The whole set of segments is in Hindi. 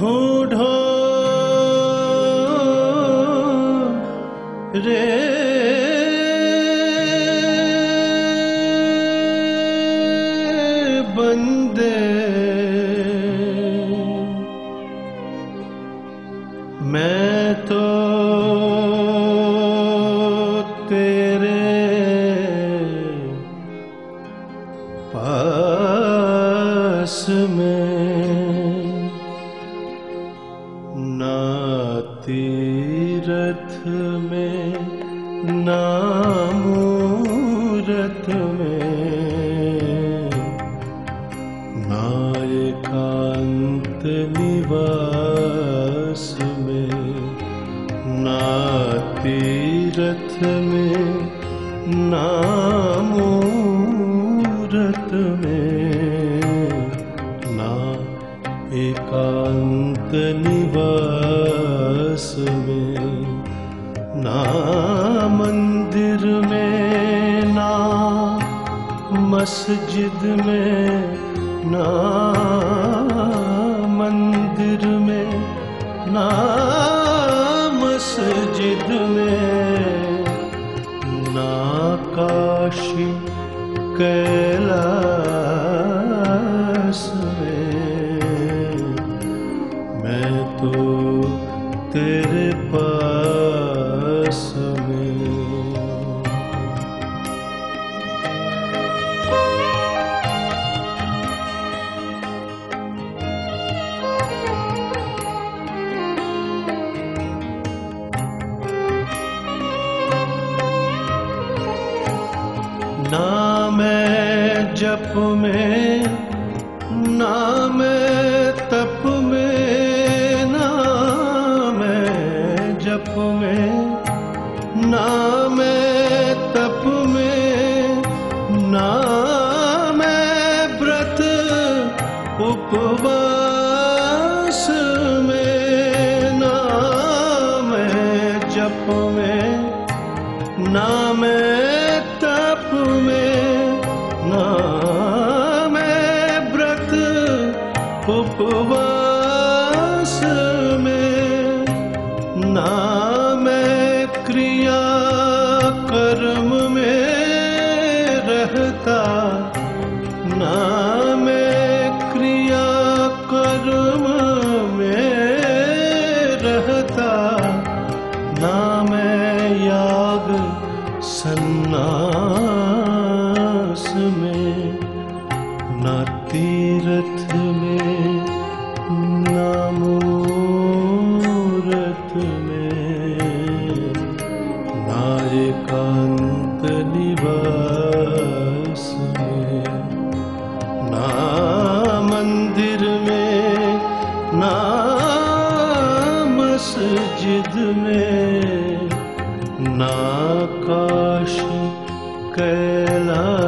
ढूंढो रे। बंदे। मैं तो तेरे पास में ना मूरत में ना एकांत निवास में ना तीरथ में ना मंदिर में ना, मस्जिद में ना, मंदिर में ना, मस्जिद में ना, काशी कैलाश में। मैं तो तेरे पास जप में, नाम तप में, नाम जप में, नाम तप में, नाम व्रत उपवास में, नाम जप में ना उपवास में ना मैं क्रिया कर्म में रहता ना मैं क्रिया कर्म में रहता ना मैं याग सन्नास में ना तीर्थ ना मंदिर में ना मस्जिद में ना कैलाश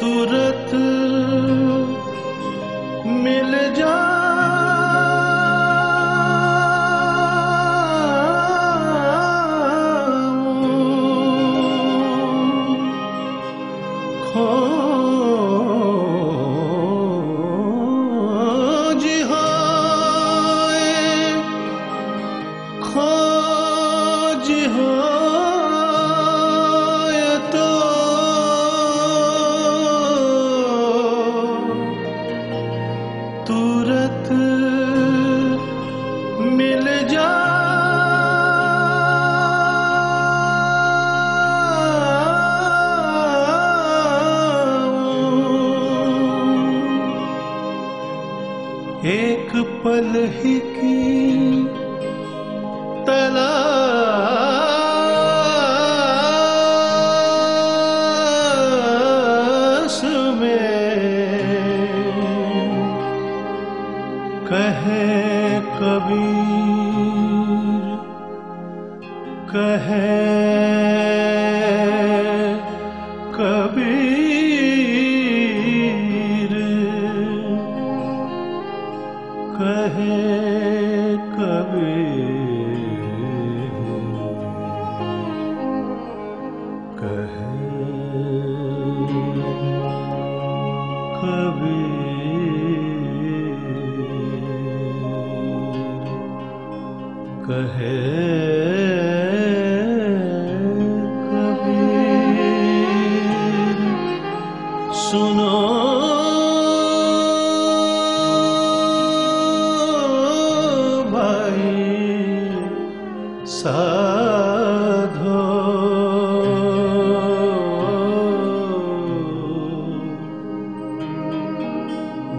तुरत ही की तलाश में कहे कबीर कहे कभी कहे कभी कहे।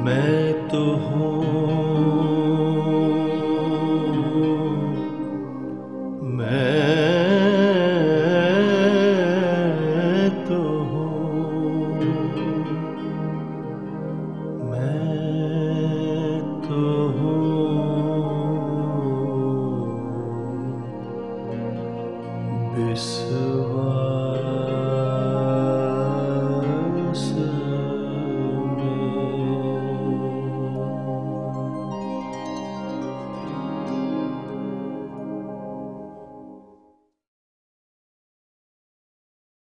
मैं तो हूँ।